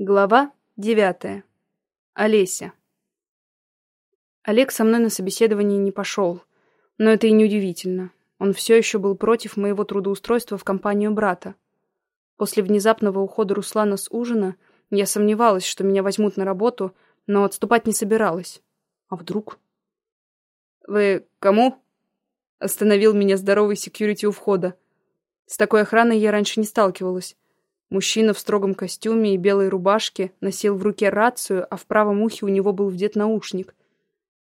Глава девятая. Олеся. Олег со мной на собеседование не пошел. Но это и не удивительно. Он все еще был против моего трудоустройства в компанию брата. После внезапного ухода Руслана с ужина я сомневалась, что меня возьмут на работу, но отступать не собиралась. А вдруг? «Вы кому?» Остановил меня здоровый секьюрити у входа. С такой охраной я раньше не сталкивалась. Мужчина в строгом костюме и белой рубашке носил в руке рацию, а в правом ухе у него был вдет наушник.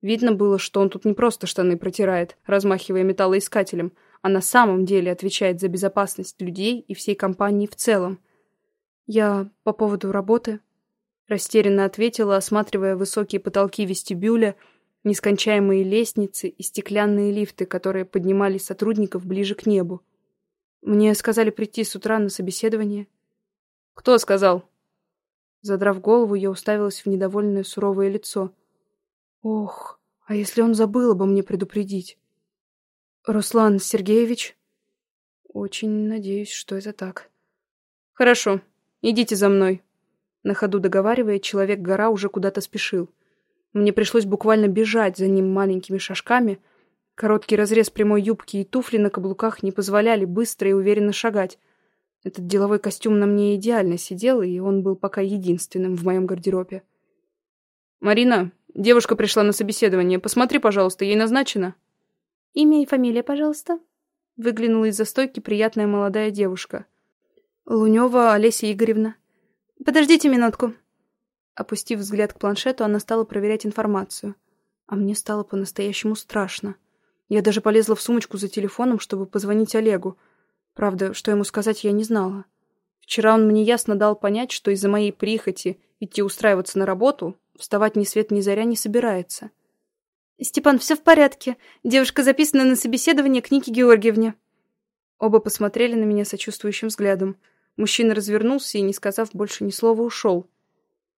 Видно было, что он тут не просто штаны протирает, размахивая металлоискателем, а на самом деле отвечает за безопасность людей и всей компании в целом. «Я по поводу работы?» Растерянно ответила, осматривая высокие потолки вестибюля, нескончаемые лестницы и стеклянные лифты, которые поднимали сотрудников ближе к небу. Мне сказали прийти с утра на собеседование. «Кто сказал?» Задрав голову, я уставилась в недовольное суровое лицо. «Ох, а если он забыл обо мне предупредить?» «Руслан Сергеевич?» «Очень надеюсь, что это так». «Хорошо, идите за мной». На ходу договаривая, человек-гора уже куда-то спешил. Мне пришлось буквально бежать за ним маленькими шажками. Короткий разрез прямой юбки и туфли на каблуках не позволяли быстро и уверенно шагать. Этот деловой костюм на мне идеально сидел, и он был пока единственным в моем гардеробе. «Марина, девушка пришла на собеседование. Посмотри, пожалуйста, ей назначено?» «Имя и фамилия, пожалуйста?» Выглянула из-за стойки приятная молодая девушка. «Лунева Олеся Игоревна». «Подождите минутку». Опустив взгляд к планшету, она стала проверять информацию. А мне стало по-настоящему страшно. Я даже полезла в сумочку за телефоном, чтобы позвонить Олегу, Правда, что ему сказать, я не знала. Вчера он мне ясно дал понять, что из-за моей прихоти идти устраиваться на работу, вставать ни свет ни заря не собирается. «Степан, все в порядке. Девушка записана на собеседование к Нике Георгиевне». Оба посмотрели на меня сочувствующим взглядом. Мужчина развернулся и, не сказав больше ни слова, ушел.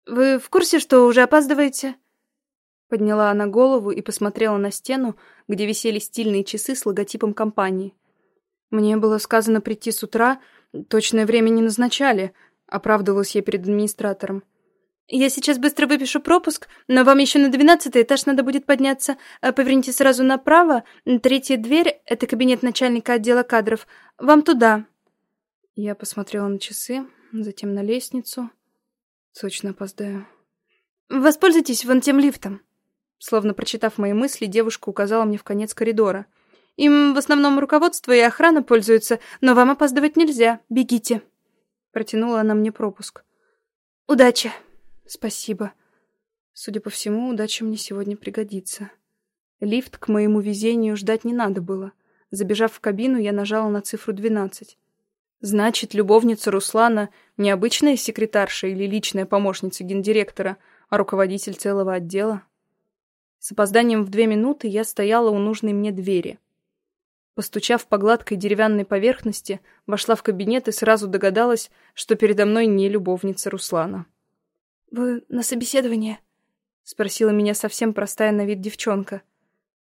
«Вы в курсе, что уже опаздываете?» Подняла она голову и посмотрела на стену, где висели стильные часы с логотипом компании. Мне было сказано прийти с утра, точное время не назначали, оправдывалась я перед администратором. «Я сейчас быстро выпишу пропуск, но вам еще на двенадцатый этаж надо будет подняться. Э, поверните сразу направо. Третья дверь — это кабинет начальника отдела кадров. Вам туда». Я посмотрела на часы, затем на лестницу. Точно опоздаю. «Воспользуйтесь вон тем лифтом». Словно прочитав мои мысли, девушка указала мне в конец коридора — им в основном руководство и охрана пользуются, но вам опаздывать нельзя. Бегите. Протянула она мне пропуск. Удачи. Спасибо. Судя по всему, удача мне сегодня пригодится. Лифт к моему везению ждать не надо было. Забежав в кабину, я нажала на цифру 12. Значит, любовница Руслана не обычная секретарша или личная помощница гендиректора, а руководитель целого отдела. С опозданием в две минуты я стояла у нужной мне двери. Постучав по гладкой деревянной поверхности, вошла в кабинет и сразу догадалась, что передо мной не любовница Руслана. «Вы на собеседование?» — спросила меня совсем простая на вид девчонка.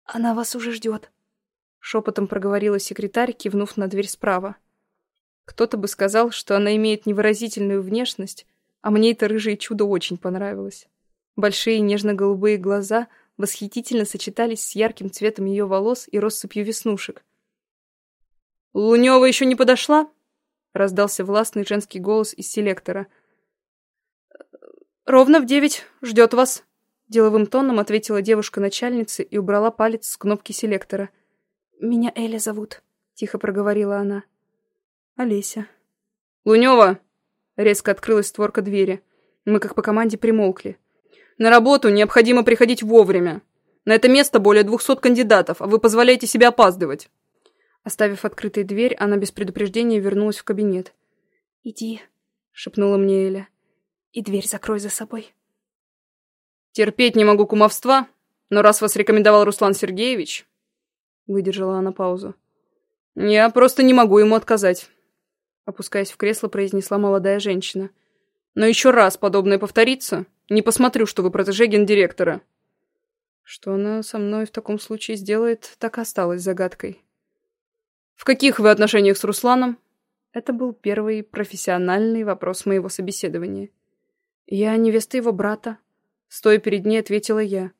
«Она вас уже ждет», — шепотом проговорила секретарь, кивнув на дверь справа. Кто-то бы сказал, что она имеет невыразительную внешность, а мне это рыжее чудо очень понравилось. Большие нежно-голубые глаза восхитительно сочетались с ярким цветом ее волос и россыпью веснушек — «Лунева еще не подошла?» — раздался властный женский голос из селектора. «Ровно в девять. Ждет вас», — деловым тоном ответила девушка-начальница и убрала палец с кнопки селектора. «Меня Эля зовут», — тихо проговорила она. «Олеся». «Лунева!» — резко открылась створка двери. Мы, как по команде, примолкли. «На работу необходимо приходить вовремя. На это место более двухсот кандидатов, а вы позволяете себе опаздывать. Оставив открытой дверь, она без предупреждения вернулась в кабинет. «Иди», — шепнула мне Эля. «И дверь закрой за собой». «Терпеть не могу кумовства, но раз вас рекомендовал Руслан Сергеевич...» Выдержала она паузу. «Я просто не могу ему отказать», — опускаясь в кресло, произнесла молодая женщина. «Но еще раз подобное повторится, не посмотрю, что вы протеже гендиректора». Что она со мной в таком случае сделает, так осталось загадкой. «В каких вы отношениях с Русланом?» Это был первый профессиональный вопрос моего собеседования. Я невеста его брата. Стоя перед ней, ответила я.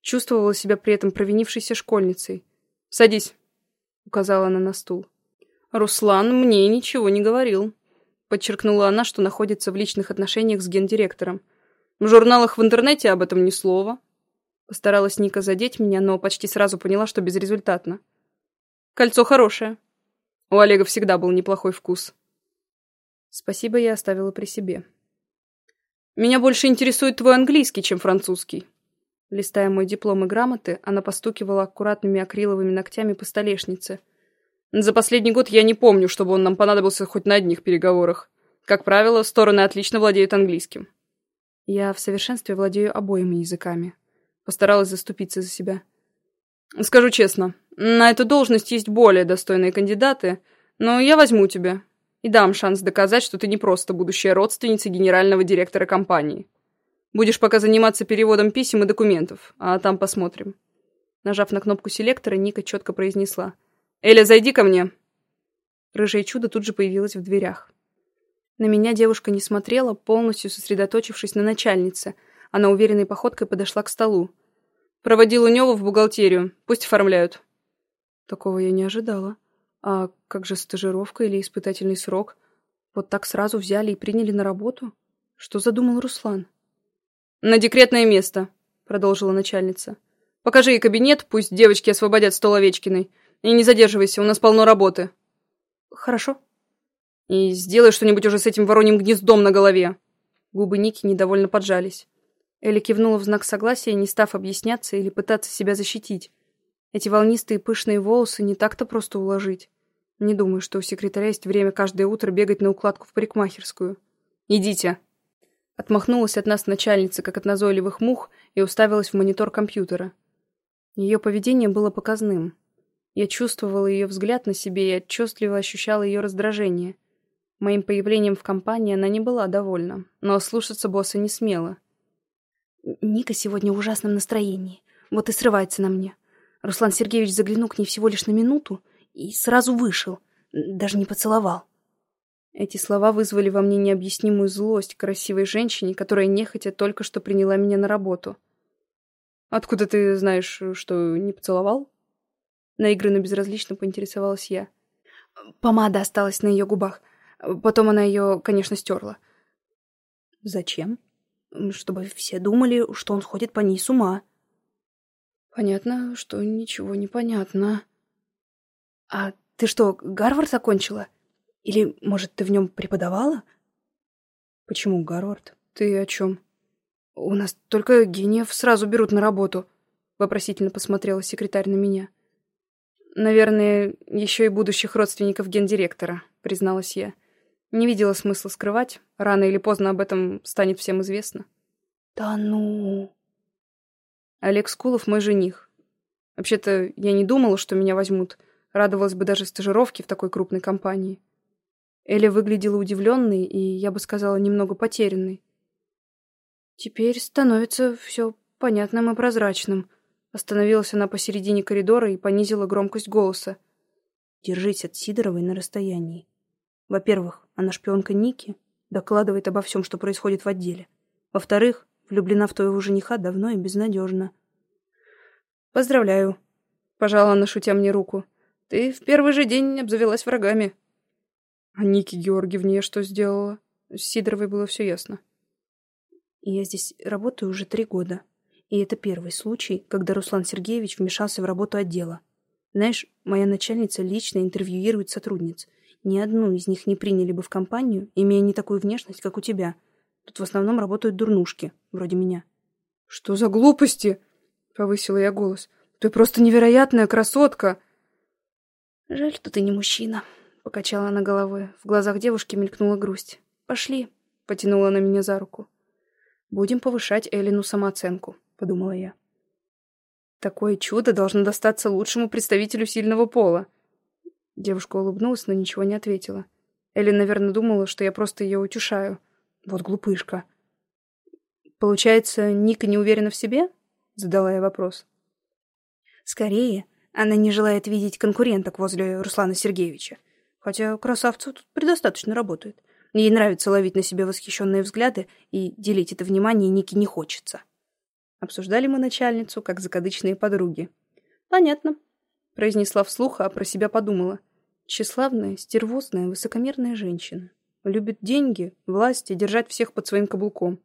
Чувствовала себя при этом провинившейся школьницей. «Садись», — указала она на стул. «Руслан мне ничего не говорил», — подчеркнула она, что находится в личных отношениях с гендиректором. «В журналах в интернете об этом ни слова». Постаралась Ника задеть меня, но почти сразу поняла, что безрезультатно. «Кольцо хорошее. У Олега всегда был неплохой вкус». Спасибо я оставила при себе. «Меня больше интересует твой английский, чем французский». Листая мой диплом и грамоты, она постукивала аккуратными акриловыми ногтями по столешнице. «За последний год я не помню, чтобы он нам понадобился хоть на одних переговорах. Как правило, стороны отлично владеют английским». Я в совершенстве владею обоими языками. Постаралась заступиться за себя. «Скажу честно, на эту должность есть более достойные кандидаты, но я возьму тебя и дам шанс доказать, что ты не просто будущая родственница генерального директора компании. Будешь пока заниматься переводом писем и документов, а там посмотрим». Нажав на кнопку селектора, Ника четко произнесла. «Эля, зайди ко мне!» Рыжее чудо тут же появилось в дверях. На меня девушка не смотрела, полностью сосредоточившись на начальнице. Она уверенной походкой подошла к столу. «Проводил Унёву в бухгалтерию. Пусть оформляют». Такого я не ожидала. А как же стажировка или испытательный срок? Вот так сразу взяли и приняли на работу? Что задумал Руслан? «На декретное место», — продолжила начальница. «Покажи ей кабинет, пусть девочки освободят стол Овечкиной. И не задерживайся, у нас полно работы». «Хорошо». «И сделай что-нибудь уже с этим вороньим гнездом на голове». Губы Ники недовольно поджались. Элли кивнула в знак согласия, не став объясняться или пытаться себя защитить. Эти волнистые пышные волосы не так-то просто уложить. Не думаю, что у секретаря есть время каждое утро бегать на укладку в парикмахерскую. «Идите!» Отмахнулась от нас начальница, как от назойливых мух, и уставилась в монитор компьютера. Ее поведение было показным. Я чувствовала ее взгляд на себе и отчетливо ощущала ее раздражение. Моим появлением в компании она не была довольна, но слушаться босса не смела. «Ника сегодня в ужасном настроении. Вот и срывается на мне. Руслан Сергеевич заглянул к ней всего лишь на минуту и сразу вышел, даже не поцеловал. Эти слова вызвали во мне необъяснимую злость к красивой женщине, которая нехотя только что приняла меня на работу. «Откуда ты знаешь, что не поцеловал?» Наигранно безразлично поинтересовалась я. Помада осталась на ее губах. Потом она ее, конечно, стерла. «Зачем?» «Чтобы все думали, что он сходит по ней с ума». Понятно, что ничего не понятно. А ты что, Гарвард закончила? Или, может, ты в нем преподавала? Почему Гарвард? Ты о чем? У нас только гениев сразу берут на работу. Вопросительно посмотрела секретарь на меня. Наверное, еще и будущих родственников гендиректора, призналась я. Не видела смысла скрывать. Рано или поздно об этом станет всем известно. Да ну... Олег Скулов мой жених. Вообще-то, я не думала, что меня возьмут. Радовалась бы даже стажировке в такой крупной компании. Эля выглядела удивленной и, я бы сказала, немного потерянной. Теперь становится все понятным и прозрачным. Остановилась она посередине коридора и понизила громкость голоса. Держись от Сидоровой на расстоянии. Во-первых, она шпионка Ники, докладывает обо всем, что происходит в отделе. Во-вторых, Влюблена в твоего жениха давно и безнадежно. Поздравляю. Пожала она, шутя мне руку. Ты в первый же день обзавелась врагами. А Нике Георгиевне я что сделала? С Сидоровой было все ясно. Я здесь работаю уже три года. И это первый случай, когда Руслан Сергеевич вмешался в работу отдела. Знаешь, моя начальница лично интервьюирует сотрудниц. Ни одну из них не приняли бы в компанию, имея не такую внешность, как у тебя — Тут в основном работают дурнушки, вроде меня. «Что за глупости?» — повысила я голос. «Ты просто невероятная красотка!» «Жаль, что ты не мужчина», — покачала она головой. В глазах девушки мелькнула грусть. «Пошли», — потянула она меня за руку. «Будем повышать Эллину самооценку», — подумала я. «Такое чудо должно достаться лучшему представителю сильного пола». Девушка улыбнулась, но ничего не ответила. Эллен, наверное, думала, что я просто ее утешаю. Вот глупышка. Получается, Ника не уверена в себе? Задала я вопрос. Скорее, она не желает видеть конкуренток возле Руслана Сергеевича. Хотя красавцев тут предостаточно работает. Ей нравится ловить на себе восхищенные взгляды, и делить это внимание Нике не хочется. Обсуждали мы начальницу, как закадычные подруги. «Понятно», — произнесла вслух, а про себя подумала. Тщеславная, стервозная, высокомерная женщина. Любит деньги, власть и держать всех под своим каблуком.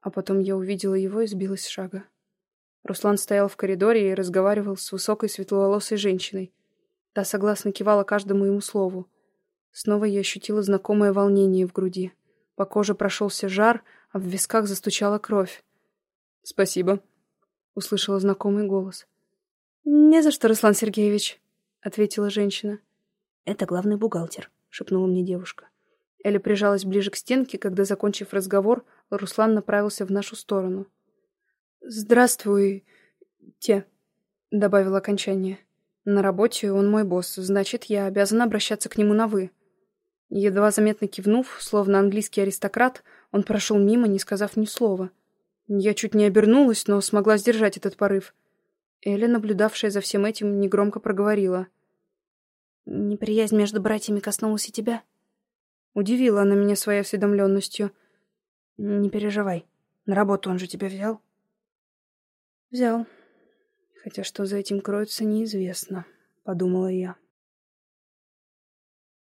А потом я увидела его и сбилась с шага. Руслан стоял в коридоре и разговаривал с высокой светловолосой женщиной. Та согласно кивала каждому ему слову. Снова я ощутила знакомое волнение в груди. По коже прошелся жар, а в висках застучала кровь. «Спасибо», — услышала знакомый голос. «Не за что, Руслан Сергеевич», — ответила женщина. «Это главный бухгалтер», — шепнула мне девушка. Эля прижалась ближе к стенке, когда, закончив разговор, Руслан направился в нашу сторону. «Здравствуй, те», — добавил окончание. «На работе он мой босс, значит, я обязана обращаться к нему на «вы». Едва заметно кивнув, словно английский аристократ, он прошел мимо, не сказав ни слова. Я чуть не обернулась, но смогла сдержать этот порыв. Эля, наблюдавшая за всем этим, негромко проговорила. «Неприязнь между братьями коснулась и тебя?» Удивила она меня своей осведомленностью. «Не переживай. На работу он же тебя взял?» «Взял. Хотя что за этим кроется, неизвестно», — подумала я.